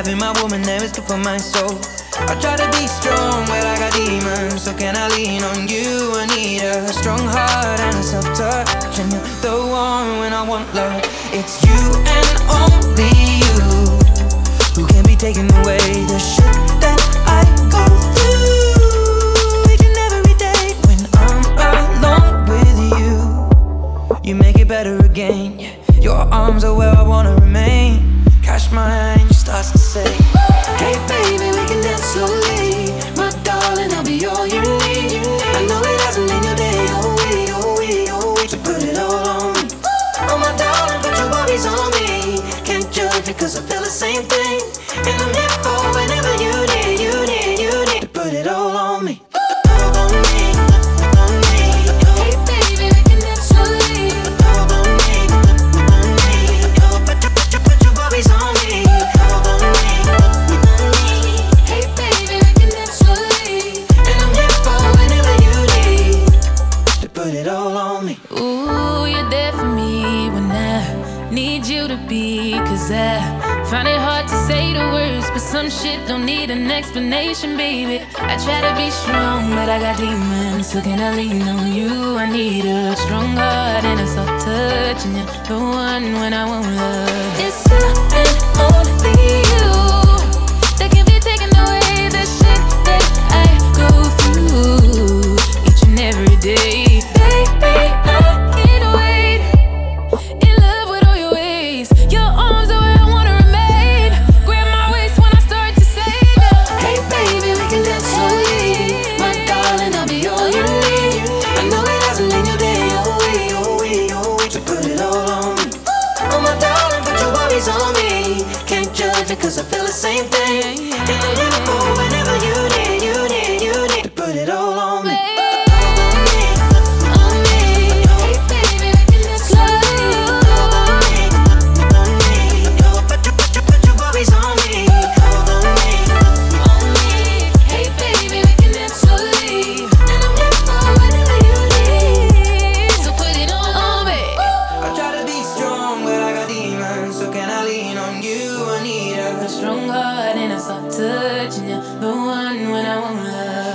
Having my woman there is good for my soul. I try to be strong, but I got demons. So can I lean on you? I need a strong heart and a soft touch. And you're the one when I want love. It's you and only you who can be taken away the shit that I go through each and every day when I'm alone with you. You make it better again. Your arms are where I wanna remain. Catch my you to say, Hey baby, we can dance slowly. My darling, I'll be all you need. I know it hasn't been your day, oh we, oh we, oh we. So put it all on me. Oh my darling, put your worries on me. Can't judge it 'cause I feel the same thing. And I'm here for whenever Ooh, you're there for me when I need you to be. Cause I find it hard to say the words, but some shit don't need an explanation, baby. I try to be strong, but I got demons. So can I lean on you? I need a strong heart and a soft touch. And you're the one when I want love. It 'cause I feel the same thing. And I'm for whenever you need, you need, you need to put it all on me. need a strong heart, and I stop touching you. The one when I won't love.